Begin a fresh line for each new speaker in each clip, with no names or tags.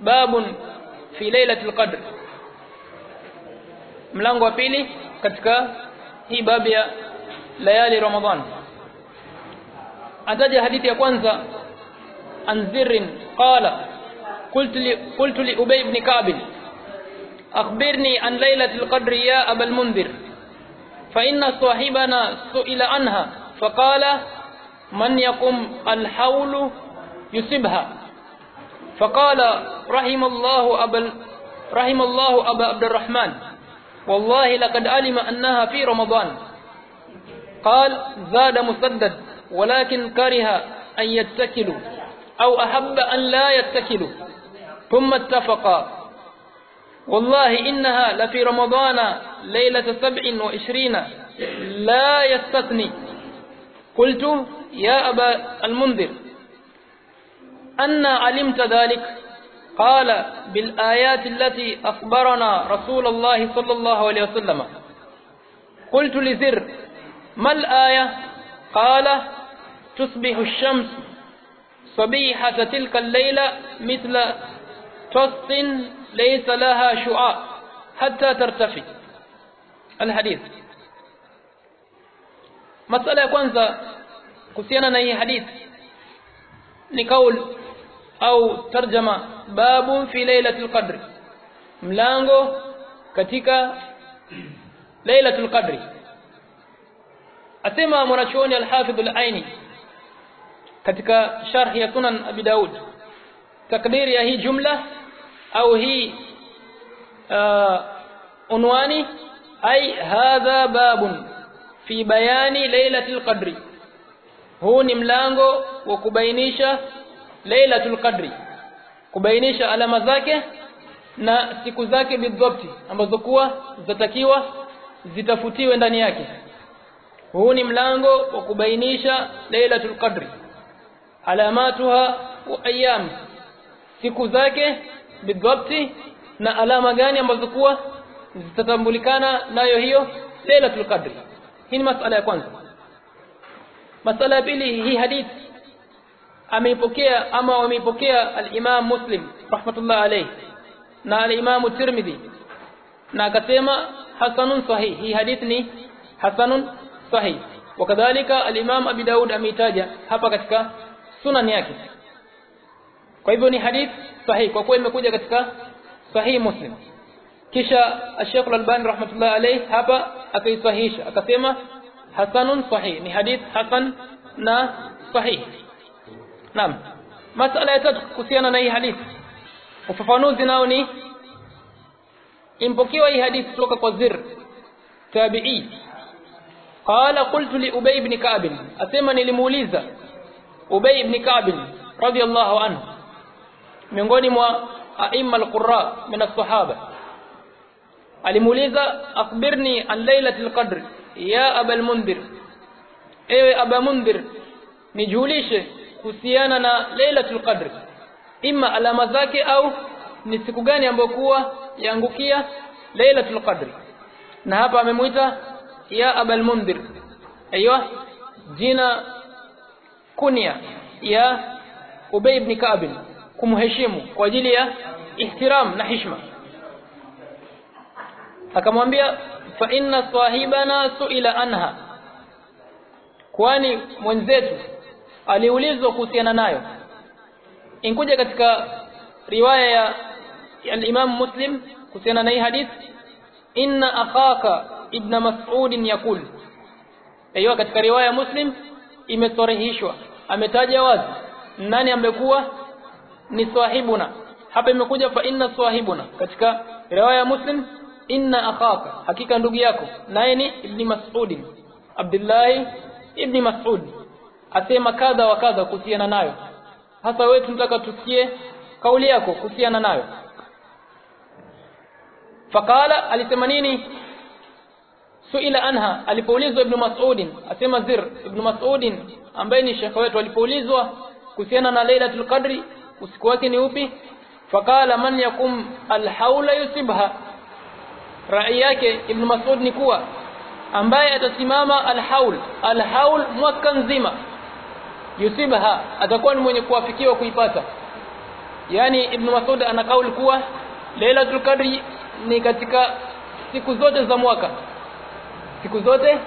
babun fi lailatul qadr mlango wa pili katika hii babu ya layali ramadhan ataja hadithi ya kwanza an zirr qala قلت لي قلت لأبي بن كعب أخبرني عن ليلة القدر يا أبا المنذر فإن صاحبنا سئل عنها فقال من يقوم الحول يصبها فقال رحم الله أبا رحم الله أبا عبد الرحمن والله لقد علم أنها في رمضان. قال زاد مسدد ولكن كره أن يتكلوا أو أحب أن لا يتكلوا. ثم اتفقا. والله إنها لفي رمضان ليلة سبع وعشرين لا يستثني. قلت يا أبا المنذر. أن علمت ذلك؟ قال بالآيات التي أخبرنا رسول الله صلى الله عليه وسلم. قلت لزر ما الآية؟ قال تصبح الشمس صبيحة تلك الليلة مثل تص ليس لها شعاع حتى ترتفع. الحديث. مسألة kwanza kuhusiana hadithi ni kaul au tarjama babu fi lailatul qadr mlango katika lailatul qadr asema mwanachuoni al-hafidh al-aini katika sharh ya sunan abi daud takdiri ya hii jumla au hii unwani ay hadha babun fi bayani lailatul qadri huu ni mlango wa kubainisha lailatul qadri kubainisha alama zake na siku zake bidhabti ambazo kuwa zitatakiwa zitafutiwe ndani yake. Huu ni mlango wa kubainisha lailatul qadri alamatuha wa ayyam siku zake bidhabti na alama gani ambazo kuwa zitatambulikana nayo hiyo lailatul qadri hii ni masala ya kwanza. Masala ya pili hii hadithi ameipokea ama wameipokea al-Imam Muslim rahmatullah alayhi na al-Imam Tirmidhi na akasema hasanun sahih hii hadithi ni hasanun sahih wakadhalika al-Imam Abi Daud ameitaja hapa katika sunan yake kwa hivyo ni hadith sahih kwa kuwa imekuja katika sahih Muslim kisha Sheikh Al-Albani rahmatullah alayhi hapa akaisahihisha akasema hasanun sahih ni hadith hasan na sahih Naam. Masala ya tatu kuhusiana na hii hadithi. Ufafanuzi nao ni impokewa hii hadithi kutoka kwa Zir tabi'i. Qala qultu li Ubay ibn Ka'b, asema nilimuuliza Ubay ibn Ka'b radiyallahu anhu miongoni mwa aima al-qurra min as-sahaba. Alimuuliza akhbirni an lailatul qadr ya Aba al-Mundhir. Ewe Aba Mundhir nijulishe kuhusiana na Lailatul Qadr. Imma alama zake au ni siku gani ambayo kuwa yaangukia Lailatul Qadr. Na hapa amemuita ya Abul Mundhir aiywa jina kunia ya Ubay ibn Ka'b. Kumheshimu kwa ajili ya ihtiram na heshima. Akamwambia fa inna sahibana suila anha. Kwani mwenzetu aliulizwa kuhusiana nayo. Inkuja katika riwaya ya al-Imam Muslim kuhusiana na hii hadith inna akhaka ibn Mas'ud yakul hiyo katika riwaya Muslim imesorehishwa ametaja wazi nani amekuwa? Ni swahibuna hapa imekuja fa inna swahibuna katika riwaya ya Muslim inna akhaka. Hakika ndugu yako naye ni ibn Mas'ud Abdullah ibn Mas'ud asema kadha wa kadha kuhusiana nayo. Hasa wewe tunataka tusikie kauli yako kuhusiana nayo. Fakala alisema nini? Suila anha alipoulizwa ibn Mas'ud asema Zir ibn Mas'ud ambaye ni shekhe wetu alipoulizwa kuhusiana na Lailatul Qadri usiku wake ni upi? Fakala man yakum alhaula yusibha. Rai yake ibn Mas'ud ni kuwa ambaye atasimama alhaul alhaul mwaka nzima yusibha atakuwa ni mwenye kuafikiwa kuipata. Yani ibn Mas'ud ana kauli kuwa Lailatul Qadri ni katika siku zote za mwaka. Siku zote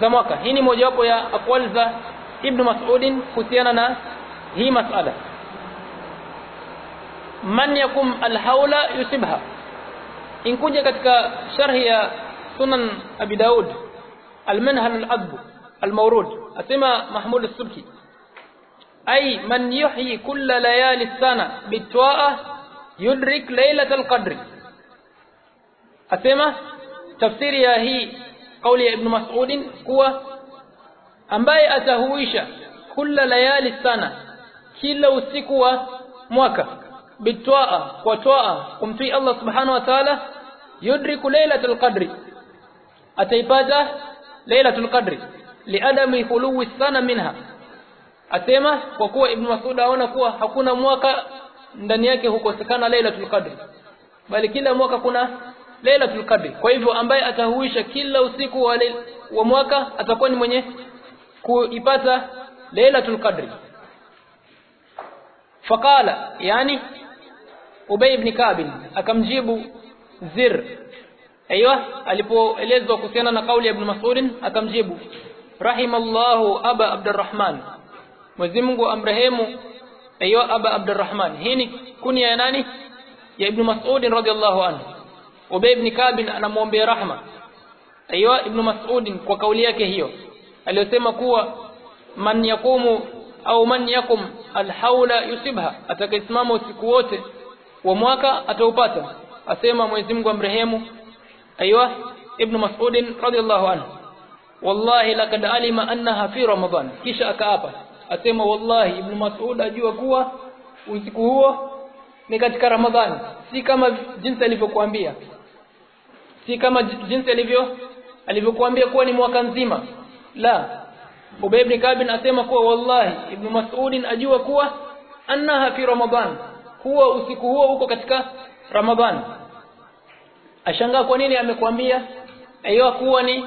za mwaka. Hii ni mojawapo ya aqwal za ibn Mas'ud kuhusiana na hii masala. Man yakum alhaula yusibha. Inkuja katika sharhi ya sunan abi daud aladb almawrud. Asema mahmud as-subki ay man yuhyi kull layali sana bitwa'a yudrik laylatal qadri asema tafsiri ya hii kauli ya ibn mas'ud kuwa ambaye atahuisha kulla layali sana kila usiku wa mwaka bitwaa kwa twaa kumtii Allah subhanahu wa ta'ala yudriku lailatul qadri ataipata lailatul qadri liadami khuluwi sana minha asema kwa kuwa ibn Mas'ud aona kuwa hakuna mwaka ndani yake hukosekana lailatul Qadr. Bali kila mwaka kuna lailatul Qadr. Kwa hivyo ambaye atahuisha kila usiku wa, wa mwaka atakuwa ni mwenye kuipata lailatul Qadr. Faqala yani Ubay ibn Ka'b akamjibu Zir. Aiywa alipoelezwa kuhusiana na kauli ya Ibn Mas'ud akamjibu rahimallahu aba Abdurrahman Mwenyezi Mungu amrehemu. Ayo aba Abdurrahman. Hii ni kunia ya nani? Ya Ibn Mas'ud radhiyallahu anhu. Ubay ibn Ka'b anamwombea rahma. Ayo Ibn Mas'ud kwa kauli yake hiyo aliyosema kuwa man yakumu au man yakum alhaula yusibha. Atakayesimama usiku wote wa mwaka ataupata. Asema Mwenyezi Mungu amrehemu. Aiywa ibn Mas'ud radhiyallahu anhu. Wallahi laqad alima annaha fi ramadan. Kisha akaapa asema wallahi ibn Mas'ud ajua kuwa usiku huo ni katika ramadhani. Si kama jinsi alivyokuambia. Si kama jinsi alivyo alivyokuambia kuwa ni mwaka nzima. La Ubay ibn Ka'b asema kuwa wallahi ibn Mas'ud ajua kuwa annaha fi Ramadhan. Kuwa usiku huo uko katika ramadhan. Ashangaa kwa nini amekwambia aiyo kuwa ni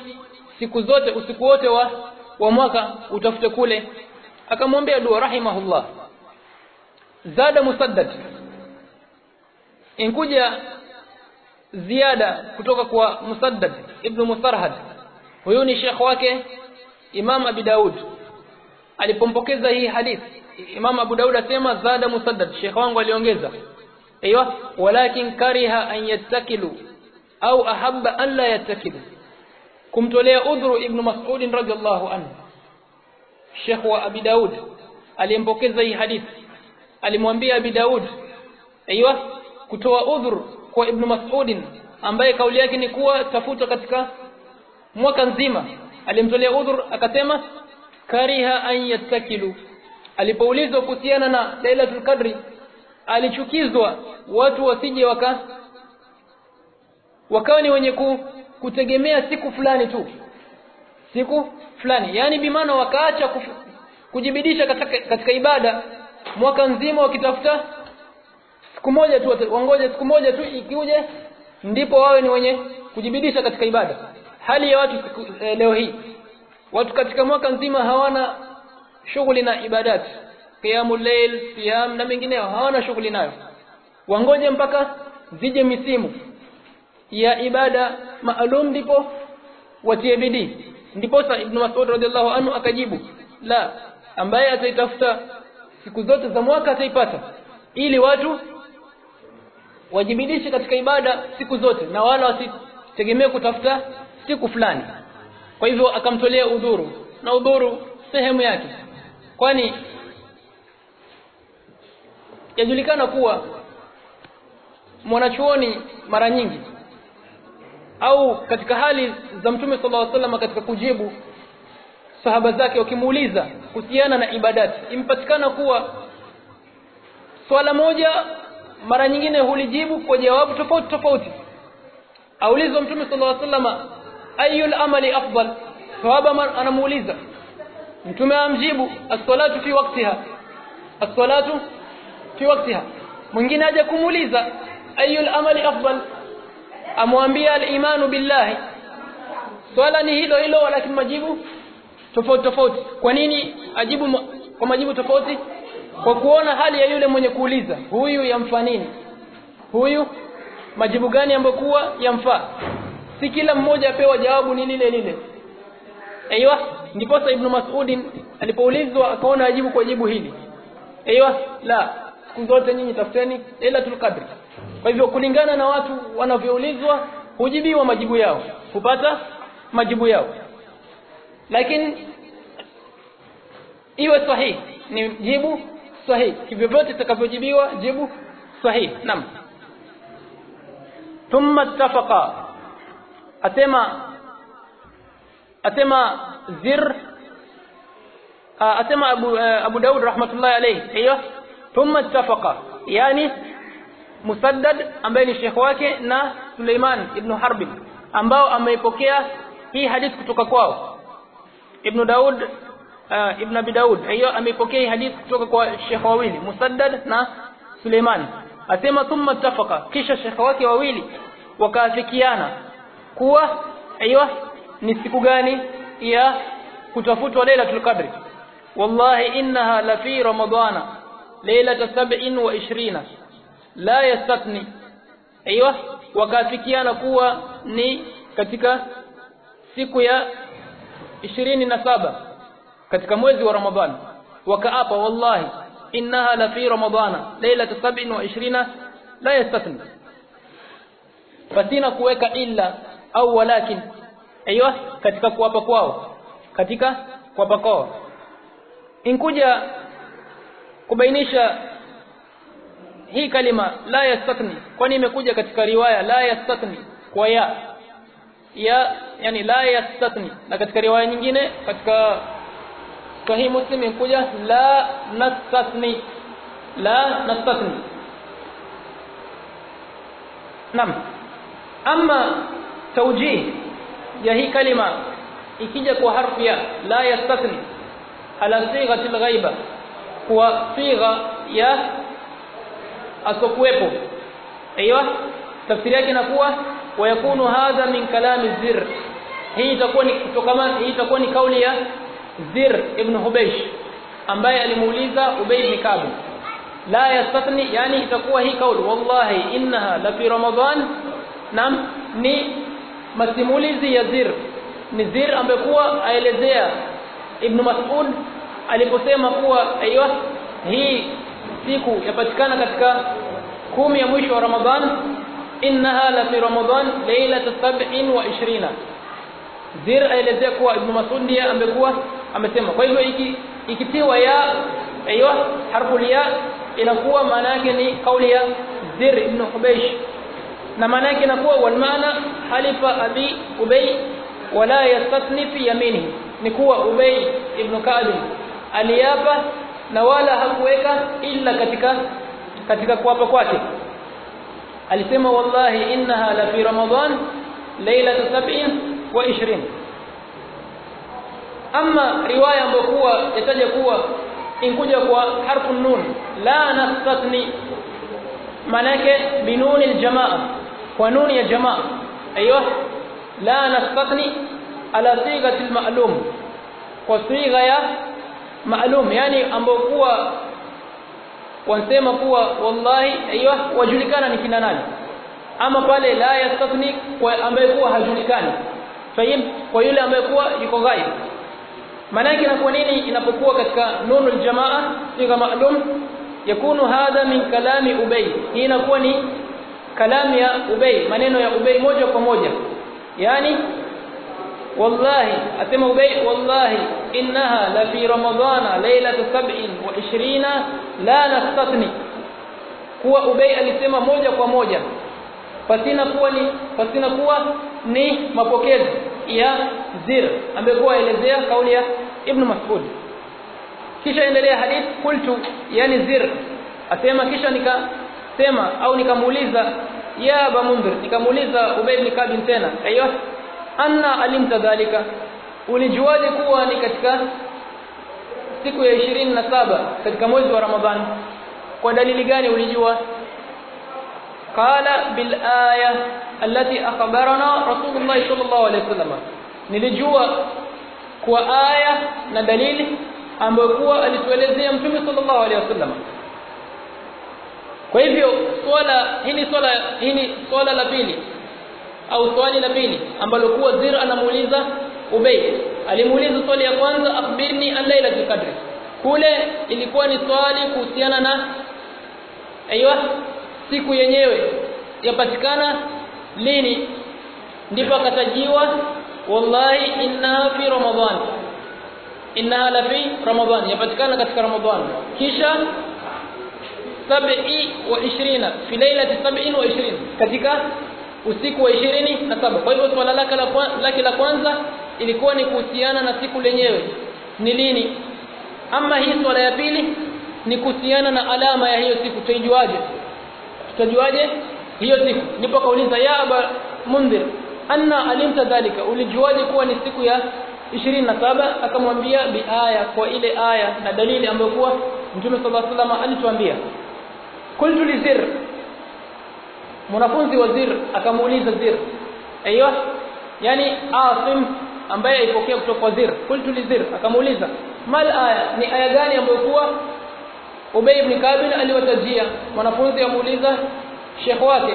siku zote usiku wote wa wa mwaka utafute kule akamwambia dua rahimahullah. Zada musaddad. Inkuja ziada kutoka kwa musaddad ibn musarhad. Huyu ni shekh wake imam abi daud. Alipompokeza hii hadithi imam abu daud asema zada musaddad. Shekh wangu aliongeza aiywa walakin kariha an yattakilu au ahabba an la yattakilu. Kumtolea udhuru ibn mas'ud radhiyallahu anhu shekh wa abi daud aliyempokeza hii hadithi alimwambia abi daud aiywa kutoa udhur kwa ibn mas'ud ambaye kauli yake ni kuwa tafuta katika mwaka nzima. Alimtolea udhur akasema kariha an yattakilu. Alipoulizwa kuhusiana na Lailatul Qadri alichukizwa watu wasije waka wakawa ni wenye ku, kutegemea siku fulani tu siku fulani. Yani bimaana wakaacha kujibidisha katika, katika ibada mwaka mzima wakitafuta siku moja tu wangoje siku moja tu ikiuje ndipo wawe ni wenye kujibidisha katika ibada. Hali ya watu e, leo hii. Watu katika mwaka mzima hawana shughuli na ibadati. Qiyamul layl siyam na mengineyo hawana shughuli nayo. Wangoje mpaka zije misimu ya ibada maalum ndipo watie bidii ndipo sa ibn Mas'ud radhiallahu anhu akajibu la ambaye ataitafuta siku zote za mwaka ataipata ili watu wajibidishe katika ibada siku zote na wala wasitegemee kutafuta siku fulani. Kwa hivyo akamtolea udhuru na udhuru sehemu yake kwani yajulikana kuwa mwanachuoni mara nyingi au katika hali za mtume sallallahu alaihi wasallam katika kujibu sahaba zake wakimuuliza kuhusiana na ibadati. Impatikana kuwa swala moja mara nyingine hulijibu kwa jawabu tofauti tofauti. Aulizwa mtume sallallahu alaihi wasallam ayul amali afdal? Sahaba anamuuliza mtume amjibu as-salatu fi waqtiha. As-salatu fi waqtiha. Mwingine aje kumuuliza ayul amali afdal amwambia al-imanu billahi. Swala ni hilo hilo lakini majibu tofauti tofauti. Kwa nini ajibu kwa majibu tofauti? Kwa kuona hali ya yule mwenye kuuliza huyu yamfaa nini? Huyu majibu gani ambayo kuwa yamfaa? Si kila mmoja apewa jawabu ni lile lile. Aiywa ndiposa ibn Mas'ud alipoulizwa akaona ajibu kwa jibu hili. Aiywa la siku zote nyinyi tafuteni lailatul qadr kwa hivyo kulingana na watu wanavyoulizwa hujibiwa majibu yao. Hupata majibu yao. Lakini iwe sahihi ni jibu sahihi. Kivyovyote itakavyojibiwa jibu sahihi. Naam. Thumma ittafaqa. Asema asema zir asema abu abu daud rahmatullahi alayhi hiyo. Thumma ittafaqa. Yani musaddad ambaye ni shekhi wake na Suleiman ibn Harb ambao ameipokea hii hadith kutoka kwao. Ibn Daud uh, ibn Abi Daud hiyo ameipokea hii hadith kutoka kwa shekhi wawili Musaddad na Suleiman. Asema thumma tafaka kisha shekhi wake wawili wakaafikiana kuwa aiyo ni siku gani ya kutafutwa Lailatul Qadr? Wallahi innaha la fi ramadana lailata 27 la yastatni aiywa wakaafikiana kuwa ni katika siku ya ishirini na saba katika mwezi wa Ramadhani wakaapa wallahi innaha la fi ramadana lailata sab'in wa la yastathni fasina kuweka illa au walakin aiywa katika kuapa kwao katika kuapa kwao. Inkuja kubainisha hii kalima la yastatni kwani imekuja katika riwaya la yastakni kwa ya. Ya yani la yastatni na katika riwaya nyingine katika sahih muslim imekuja la nastatni la nastatni nam ama tawjih ya hii kalima ikija kwa harfi ya la yastatni ala sighati alghaiba kwa sigha ya asokuwepo aiyo tafsiri yake inakuwa wayakunu hadha min kalami zir. Hii itakuwa ni kutokana hii itakuwa ni kauli ya zir ibn hubaysh ambaye alimuuliza ubay ibn kab la yastathni yani itakuwa hii kauli wallahi innaha la fi ramadan. Nam ni masimulizi ya zir. Ni zir ambaye kuwa aelezea ibn mas'ud aliposema kuwa aiyo hii siku yapatikana katika kumi ya mwisho wa Ramadhan innaha la fi Ramadhan wa ishirina Zir aelezea kuwa Ibn Mas'ud ndiye amekuwa amesema. Kwa hivyo iki ikitiwa ya aiywa harfu ya inakuwa maana yake ni kauli ya Zir ibn Hubaysh. Na maana yake inakuwa wal maana halifa abi Ubay wala yastathni fi yaminihi. Ni kuwa Ubay ibn Ka'b aliapa na wala hakuweka illa katika katika kuapa kwake alisema wallahi innaha la fi ramadan lailata 27 ama riwaya ambayo kuwa yataja kuwa inkuja kwa harfu nun la nastatni manake binuni aljamaa kwa nuni ya jamaa أيوه la nastatni ala sighati almalum kwa sigha ya maalum yani ambao kuwa wanasema kuwa wallahi aiywa wajulikana ni kina nani. Ama pale la yastatni kwa ambaye kuwa hajulikani. Fahim kwa yule ambaye kuwa yuko ghaib maana yake inakuwa nini? Inapokuwa katika nunu jamaa sigha maalum yakunu hadha min kalami ubay. Hii inakuwa ni kalamu ya ubay maneno ya ubay moja kwa moja. Yani والله asema ابي والله انها لفي رمضان ليله lailatu sab'in wa la nastatni kuwa ubay alisema moja kwa moja pasina kuwa ni pasina kuwa ni mapokezi ya zir amekuwa elezea kauli ya ibn mas'ud. Kisha endelea hadith qultu yani zir asema kisha nikasema au nikamuuliza ya ba mundhir nikamuuliza ubay ibn kabin tena ayo anna alimta dhalika. Ulijuaje kuwa ni katika siku ya ishirini na saba katika mwezi wa Ramadhani? Kwa dalili gani ulijua? Qala bil aya allati akhbarana rasulullah sallallahu alaihi wasallam. Nilijua kwa aya na dalili ambayo kuwa alituelezea mtume sallallahu alaihi wasallam. Kwa hivyo swala hili swala hili swala la pili au swali la pili ambalo kuwa Zir anamuuliza Ubay alimuuliza swali ya kwanza akhbirni an lailatul qadr. Kule ilikuwa ni swali kuhusiana na aiywa siku yenyewe yapatikana lini? Ndipo akatajiwa wallahi inna fi ramadhan inna la fi ramadhan yapatikana katika ramadhan kisha sab'i wa 20 fi lailati sab'in wa 20 katika usiku wa ishirini na saba. Kwa hivyo swala lake la lake la kwanza ilikuwa ni kuhusiana na siku lenyewe. Ni lini? Ama hii swala ya pili ni kuhusiana na alama ya hiyo siku. Tutaijuaje tutajuaje hiyo siku? Ndipo kauliza ya aba mundhir anna alimta dhalika? Ulijuaje kuwa ni siku ya 27 akamwambia biaya kwa ile aya na dalili ambayo kuwa mtume sallallahu alaihi wasallam alituambia. Qultu li zir mwanafunzi wa zir akamuuliza zir aiyo yani asim ambaye aipokea kutoka kwa zir kultu li zir. Akamuuliza mal aya ni aya gani ambayo kuwa Ubay ibn Kabil aliwatajia? Mwanafunzi amuuliza shekh wake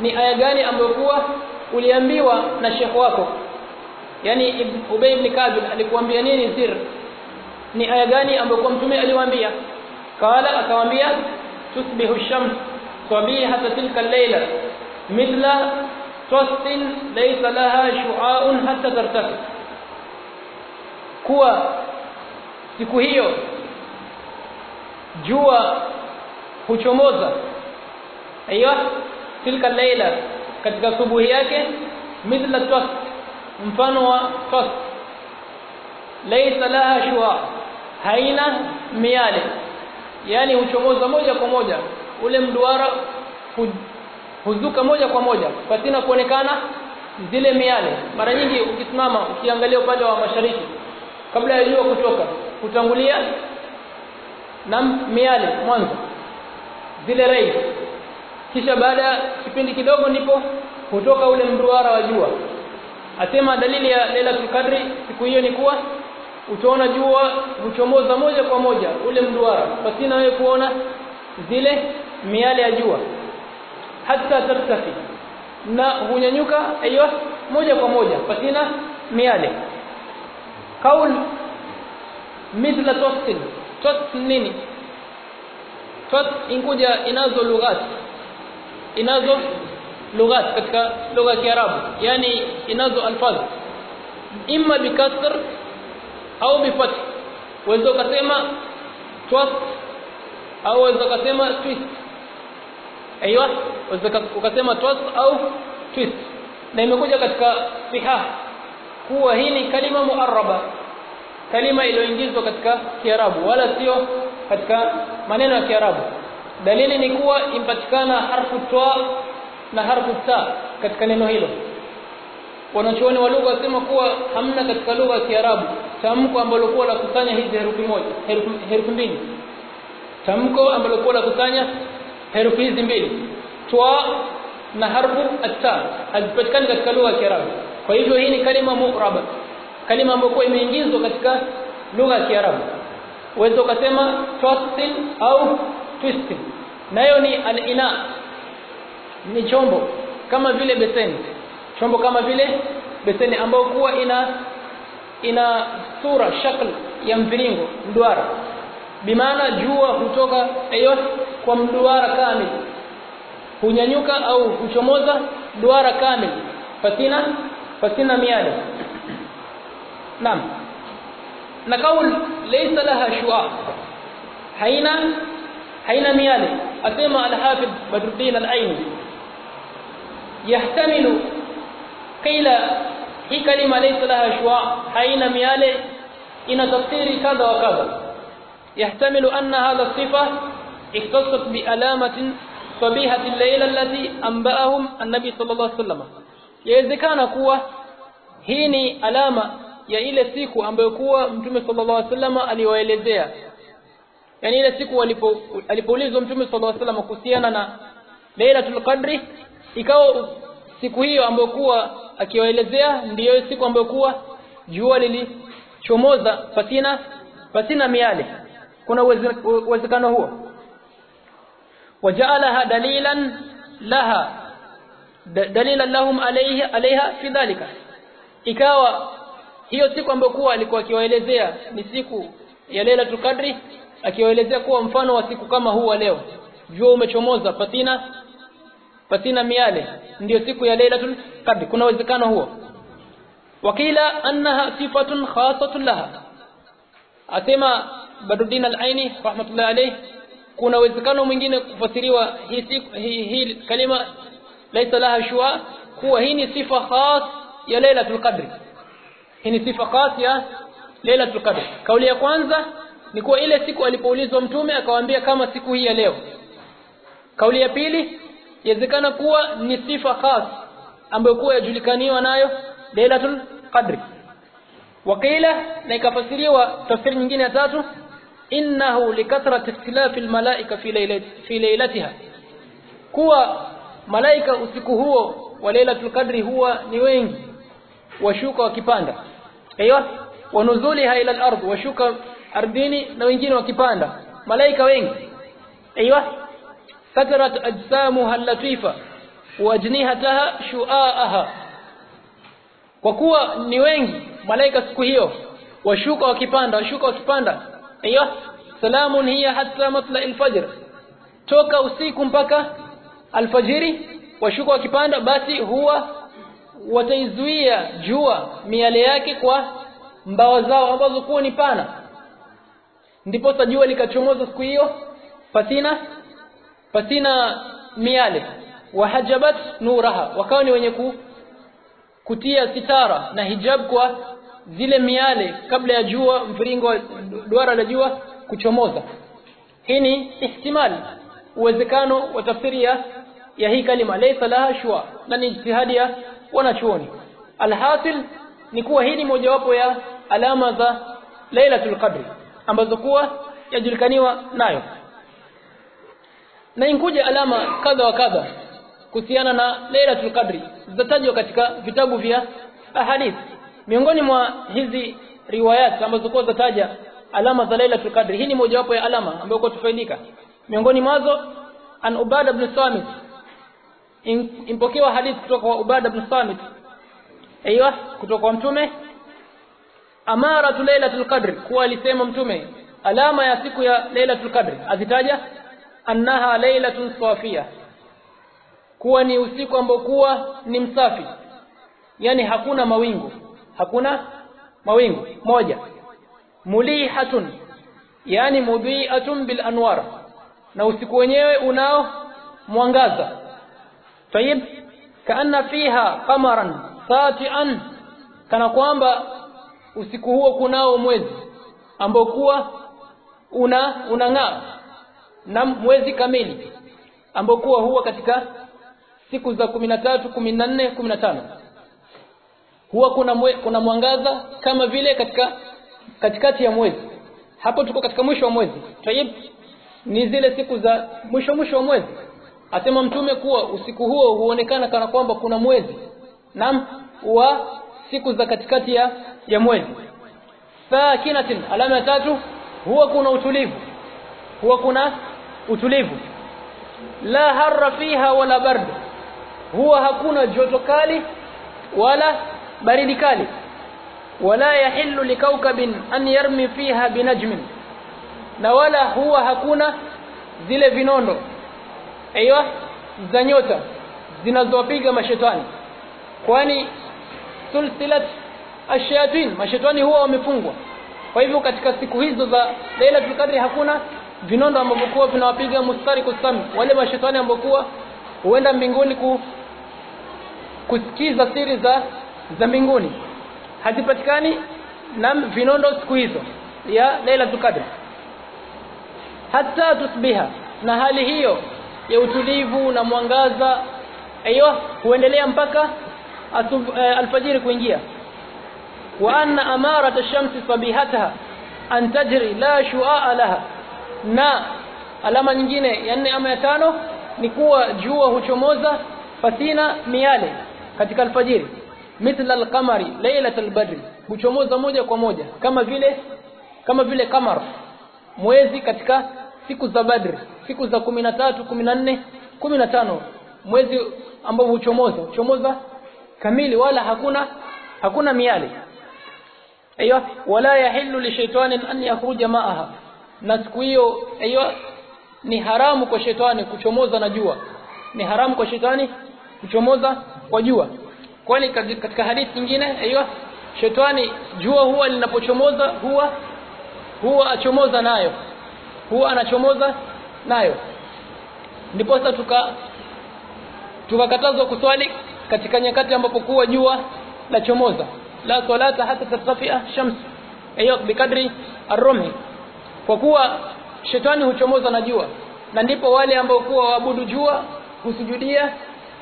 ni aya gani ambayo kuwa uliambiwa na shekh wako? Yani Ubay ibn Kabil alikuambia nini zir? Ni aya gani ambayo kwa mtume aliwaambia? Kala akamwambia tusbihu shams صبيحة تلك الليلة. مثل توست ليس لها شعاء حتى ترتفع. كوى سكوهيو جوى هشوموزا أيوه تلك الليلة. كتك صبوهياك مثل توست مفانوى توست ليس لها شعاء هينة ميالي. يعني هشوموزا موجة كموجة ule mduara huzuka moja kwa moja patina kuonekana zile miale. Mara nyingi ukisimama ukiangalia upande wa mashariki kabla ya jua kutoka kutangulia na miale mwanzo zile rays kisha baada ya kipindi kidogo ndipo hutoka ule mduara wa jua. Asema dalili ya Lailatul Qadri siku hiyo ni kuwa utaona jua huchomoza moja kwa moja ule mduara pasina wewe kuona zile miale ya jua. Hata tartafi. Na hunyanyuka aiyo moja kwa moja pasina miale. Kaul mithla tostin. Tot nini? Tot inkuja inazo lughat. Inazo lughat katika lugha ya Kiarabu. Yani inazo alfaz. Imma bikasr au bifath waweza kusema twat au waweza kusema twist waweza ukasema toss au twist. Na imekuja katika sihah kuwa hii ni kalima muaraba kalima iliyoingizwa katika Kiarabu wala sio katika maneno ya Kiarabu. Dalili ni kuwa impatikana harfu twa na harfu ta katika neno hilo. Wanachuoni wa lugha wasema kuwa hamna katika lugha ya Kiarabu. Tamko ambalo kuwa la kusanya hizi herufi moja herufi mbili. Tamko ambalo kuwa la kusanya herufi hizi mbili twa na harfu atta hazipatikani katika lugha ya Kiarabu kwa hivyo hii ni kalima mu'raba kalima ambayo imeingizwa katika lugha ya Kiarabu uweza ukasema twasin au twistin, nayo ni al-ina ni chombo kama vile beseni chombo kama vile beseni ambayo kuwa ina ina sura shakl ya mviringo mduara bimaana jua hutoka hiyo kwa mduara kamili. Hunyanyuka au huchomoza duara kamili. Pasina pasina miale naam. Na kaul laysa laha shu'a. Haina haina miale. Asema al-hafidh badruddin al-aini. Yahtamilu qila hii kalima laysa laha shu'a. Haina miale. Ina tafsiri kadha wa kadha يحتمل أن هذا الصفة اختصت بألامة صبيحة الليلة التي أنبأهم النبي صلى الله عليه وسلم يوezekana kuwa hii ni alama ya ile siku ambayo kuwa mtume sallallahu alaihi wasallam aliwaelezea yani ile siku alipo alipoulizwa mtume sallallahu alaihi wasallam kuhusiana na Lailatul Qadri ikawa siku hiyo ambayo kuwa akiwaelezea ndiyo siku ambayo kuwa jua lilichomoza pasina pasina miale kuna uwezekano huo? Waja'alaha dalilan laha dalilan lahum alayhi alayha fi dhalika. Ikawa hiyo siku ambayo kuwa alikuwa akiwaelezea ni siku ya Lailatul Qadri akiwaelezea kuwa mfano wa siku kama huu leo. Jua umechomoza patina patina miale. Ndiyo siku ya Lailatul Qadri. Kuna uwezekano huo? Wakila annaha sifatun khasatun laha. Asema Badruddin al-Aini rahmatullahi alayhi kuna uwezekano mwingine kufasiriwa hii hi, hi, kalima laisa laha shua kuwa hii ni sifa khas ya Lailatul Qadr. Hii ni sifa khas ya Lailatul Qadr. Kauli ya kwanza ni kuwa ile siku alipoulizwa mtume akawaambia kama siku hii ya leo. Kauli ya pili yawezekana kuwa ni sifa khas ambayo kuwa yajulikaniwa nayo Lailatul Qadr. Wakila na ikafasiriwa tafsiri nyingine ya tatu innahu likathrati ikhtilafi almalaika fi lailati fi lailatiha kuwa malaika usiku huo wa Lailatul Qadri huwa ni wengi. Washuka wakipanda. Aiyo wanuzuliha ila al-ard washuka ardhini na wengine wakipanda. Malaika wengi. Aiyo sakarat ajsamuha latifa wajnihataha shuaaha. Kwa kuwa ni wengi malaika siku hiyo washuka wakipanda washuka wakipanda aiyo salamun hiya hatta matla alfajr. Toka usiku mpaka alfajiri washuka wakipanda basi huwa wataizuia jua miale yake kwa mbawa zao ambazo kuwa ni pana. Ndipo jua likachomoza siku hiyo pasina pasina miale. Wahajabat nuraha wakawa ni wenye ku, kutia sitara na hijab kwa zile miale kabla ya jua mviringo duara la jua kuchomoza. Hii ni ihtimali uwezekano wa tafsiri ya ya hii kalima. Laysa laha shua na ni ijtihadi ya wanachuoni. Alhasil ni kuwa hii ni mojawapo ya alama za Lailatul Qadr ambazo kuwa yajulikaniwa nayo. Na inkuja alama kadha wa kadha kuhusiana na Lailatul Qadr zitatajwa katika vitabu vya ahadith miongoni mwa hizi riwayat ambazo kwa zataja alama za Lailatul Qadr hii ni mojawapo ya alama ambayo kwa tufaidika. Miongoni mwazo an Ubada ibn Samit. Impokewa hadithi kutoka kwa Ubada ibn Samit. Aiywa kutoka kwa mtume. Amaratu lailatul qadr kuwa alisema mtume alama ya siku ya lailatul qadr. Azitaja annaha lailatun safia kuwa ni usiku ambao kuwa ni msafi. Yani hakuna mawingu hakuna mawingu. Moja. Mulihatun. Yani mudhi'atun bil anwar. Na usiku wenyewe unao mwangaza. Tayib kaanna fiha qamaran satian. Kana kwamba usiku huo kunao mwezi. Ambao kuwa una unang'aa. Na mwezi kamili. Ambao kuwa huwa katika siku za 13 14 15 huwa kuna mwe, kuna mwangaza kama vile katika katikati ya mwezi. Hapo tuko katika mwisho wa mwezi. Tayib ni zile siku za mwisho mwisho wa mwezi. Asema mtume kuwa usiku huo huonekana kana kwamba kuna mwezi. Nam wa siku za katikati ya, ya mwezi. Sakinatin alama ya tatu huwa kuna utulivu. Huwa kuna utulivu. La harra fiha wala bard huwa hakuna joto kali wala baridi kali. Wala yahillu likaukabin an yarmi fiha binajmin. Na wala huwa hakuna zile vinondo aiyo za nyota zinazowapiga mashetani. Kwani sulsilat ashayatin mashetani huwa wamefungwa. Kwa hivyo katika siku hizo za Lailatul Qadri hakuna vinondo ambavyo kwa vinawapiga mustari kusami. Wale mashetani ambao huenda mbinguni ku, kusikiza siri za za mbinguni. Hazipatikani na vinondo siku hizo ya Lailatul Qadr. Hata tusbiha na hali hiyo ya utulivu na mwangaza aiyo huendelea mpaka e, alfajiri kuingia. Wa anna amarat ash-shamsi sabihataha an tajri la shu'a laha. Na alama nyingine ya nne ama ya tano ni kuwa jua huchomoza fasina miale katika alfajiri mithla alqamari lailatul huchomoza moja kwa moja kama vile kama vile kamar mwezi katika siku za Badri siku za 13 14 15 mwezi ambao huchomoza huchomoza kamili wala hakuna hakuna miale. Aiyo wala yahillu li an yakhruja ma'aha. Na siku hiyo aiyo ni haramu kwa shetani kuchomoza na jua. Ni haramu kwa shetani kuchomoza kwa jua kwani katika hadithi nyingine aiyo shetani jua huwa linapochomoza huwa huwa achomoza nayo. Huwa anachomoza nayo. Ndipo sasa tuka tukakatazwa kuswali katika nyakati ambapo kuwa jua la chomoza la salata hata tatafia shams. Hiyo bikadri arumi kwa kuwa shetani huchomoza na jua na ndipo wale ambao kuwa waabudu jua husujudia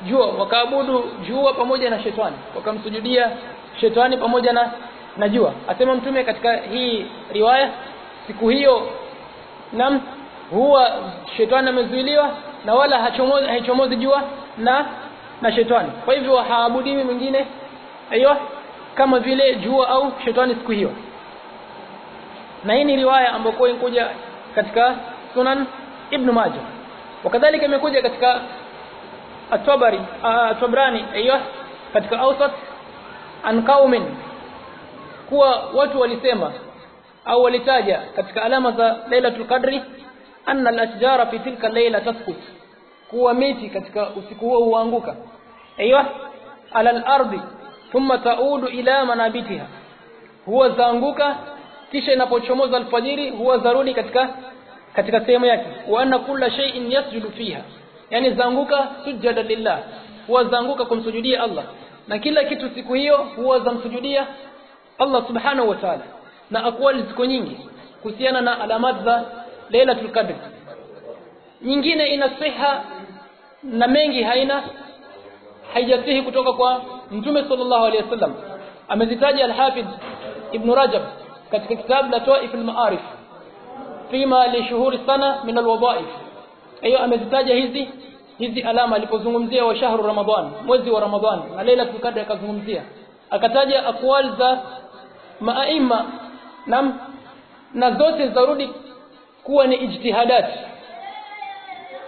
jua wakaabudu jua pamoja na shetani wakamsujudia shetani pamoja na na jua. Asema mtume katika hii riwaya siku hiyo nam huwa shetani amezuiliwa na wala hachomozi haichomozi jua na na shetani. Kwa hivyo haabudiwi mwingine aiyo kama vile jua au shetani siku hiyo. Na hii ni riwaya ambayo inakuja katika sunan ibn majah. Wakadhalika imekuja katika at-tabari at-tabrani aiyo katika awsat an qaumin. Kuwa watu walisema au walitaja katika alama za lailatul qadri anna al-ashjara fi tilka layla tasqut kuwa miti katika usiku huo huanguka. Aywa ala al-ardi thumma taudu ila manabitiha. Huwa zaanguka kisha inapochomoza alfajiri huwa zarudi katika katika sehemu yake. Wa anna kulla shay'in yasjudu fiha yani zanguka sujada lillah. Huwa zanguka kumsujudia Allah. Na kila kitu siku hiyo huwa zamsujudia Allah subhanahu wa ta'ala. Na akwali ziko nyingi kuhusiana na alamat za Lailatul Qadr. Nyingine ina siha na mengi haina haijasihi kutoka kwa Mtume sallallahu alaihi wasallam amezitaja al-Hafidh Ibn Rajab katika kitabu la Taif al-Ma'arif fima li shuhuri sana min al-wadha'if hiyo amezitaja hizi hizi alama alipozungumzia wa shahru ramadhan mwezi wa ramadhan na lailatul qadr akazungumzia. Akataja aqwal za maaima na na zote zarudi kuwa ni ijtihadat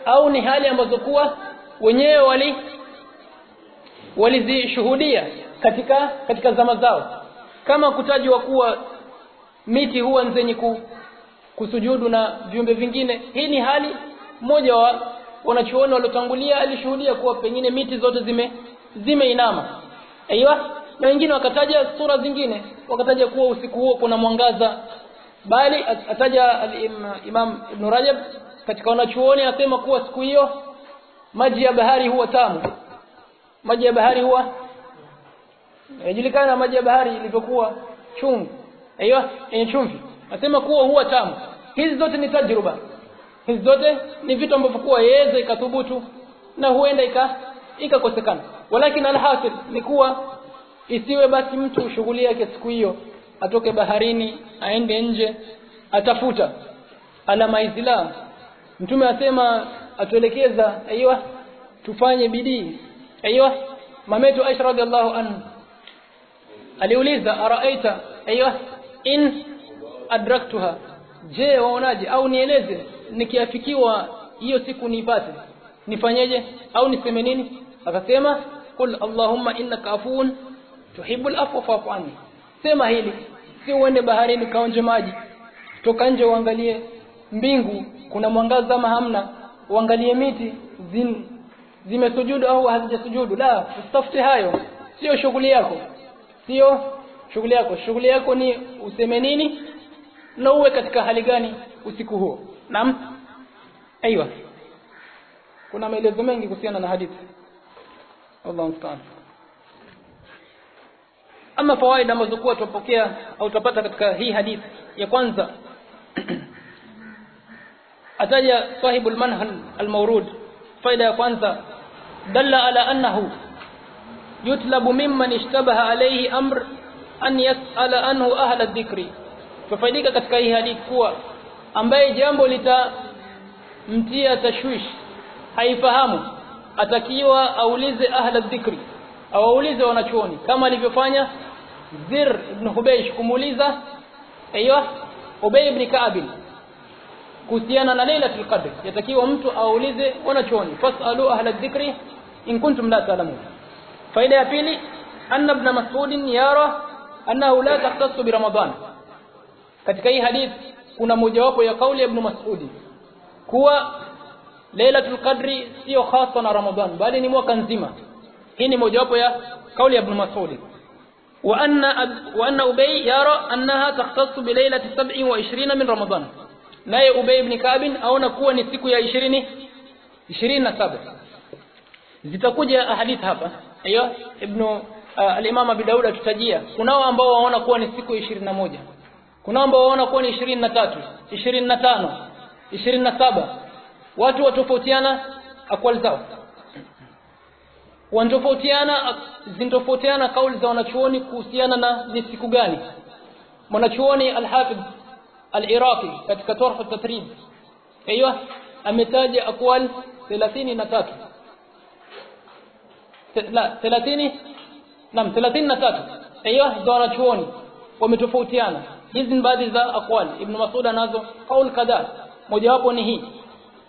au ni hali ambazo kuwa wenyewe wali walizishuhudia katika katika zama zao. Kama kutajwa kuwa miti huwa nzenye ku, kusujudu na viumbe vingine hii ni hali mmoja wa wanachuoni waliotangulia alishuhudia kuwa pengine miti zote zime zimeinama. Aiywa na wengine wakataja sura zingine. Wakataja kuwa usiku huo kuna mwangaza. Bali ataja al-Imam Ibn Rajab katika wanachuoni anasema kuwa siku hiyo maji ya bahari huwa tamu. Maji ya bahari huwa yajulikana maji ya bahari ilivyokuwa chungu. Aiyo yenye chumvi. Anasema kuwa huwa tamu. Hizi zote ni tajruba hizi zote ni vitu ambavyo kuwa yaweza ikathubutu na huenda ika ikakosekana. Walakin alhasil ni kuwa isiwe basi mtu shughuli yake siku hiyo atoke baharini aende nje atafuta. Alama islam. Mtume asema atuelekeza aiywa tufanye bidii. Aiywa mametu Aisha radhiallahu anhu aliuliza araaita aiywa in adraktuha? Je waonaje? Au nieleze nikiafikiwa hiyo siku nipate nifanyeje? Au niseme nini? Akasema qul allahumma innaka afuun tuhibbul afwa fa'fu anni. Sema hili si uende baharini kaonje maji toka nje uangalie mbingu kuna mwangaza ama hamna uangalie miti zin, zimesujudu au hazijasujudu? La usitafute hayo sio shughuli yako sio shughuli yako. Shughuli yako ni useme nini na uwe katika hali gani usiku huo naam aiywa kuna maelezo mengi kuhusiana na hadithi Allah mstaan ama fawaida ambazo kuwa tupokea au tupata katika hii hadithi ya kwanza ataja sahibul manhal al-mawrud faida ya kwanza dalla ala annahu yutlabu mimman ishtabaha alayhi amr an yas'ala anhu ahla dhikri tufaidika katika hii hadithi kuwa ambaye jambo litamtia tashwish haifahamu atakiwa aulize ahla dhikri au aulize wanachuoni kama alivyofanya Zir ibn Hubaysh kumuuliza aiywa Ubay ibn Ka'b kuhusiana na Lailatul Qadr yatakiwa mtu aulize wanachuoni fasalu ahla dhikri in kuntum la ta'lamun. Faida ya pili anna ibn Mas'ud yara annahu la taqtasu bi Ramadan. Katika hii hadith kuna mojawapo ya kauli ya ibn Mas'udi kuwa Lailatul Qadri sio hasa na Ramadhan bali ni mwaka nzima. Hii ni mojawapo ya kauli ya ibn Mas'udi. Wa anna wa anna Ubay yara annaha takhtassu bi lailati 27 min Ramadan naye Ubay ibn Ka'b aona kuwa ni siku ya 20 27 zitakuja ahadith hapa. Hiyo ibn uh, al-Imam Abi Daud atutajia kunao ambao waona kuwa ni siku 21 waona kuwa ni 23 25 27 watu watofautiana akwali zao. Wanatofautiana zinatofautiana kauli za wanachuoni kuhusiana na ni siku gani. Mwanachuoni al-Iraqi katika tarhu at-Tatrib aiywa ametaja akwal 33 la 30 nam 33 aiywa za wanachuoni wametofautiana hizi ni baadhi za aqwal ibn Mas'ud anazo kaul kadhaa mojawapo ni hii.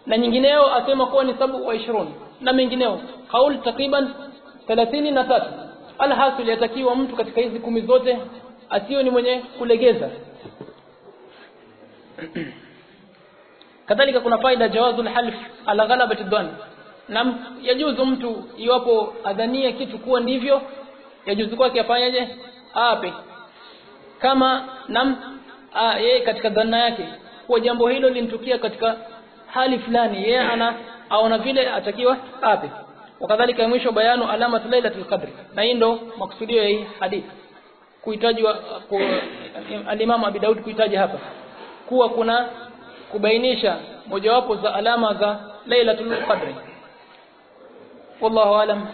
Na nyingineo asema kuwa ni sabu wa 20 na mengineo kaul takriban 33 alhasil yatakiwa mtu katika hizi kumi zote asiyo ni mwenye kulegeza. Kadhalika kuna faida jawazul half ala ghalabati dhann na yajuzu mtu iwapo adhania kitu kuwa ndivyo yajuzu kwake afanyaje? Ape kama nam yeye katika dhanna yake. Kwa jambo hilo lintukia katika hali fulani. Yeye ana aona vile atakiwa ape. Wakadhalika mwisho bayanu alama lailatul qadr na hii ndo maksudio ya hii hadithi. Kuhitajwa ku, al-Imam Abi Daud kuhitaji hapa. Kuwa kuna kubainisha mojawapo za alama za lailatul qadr wallahu alam.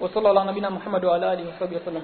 Wa sallallahu ala nabina muhammad wa ala alihi wasallam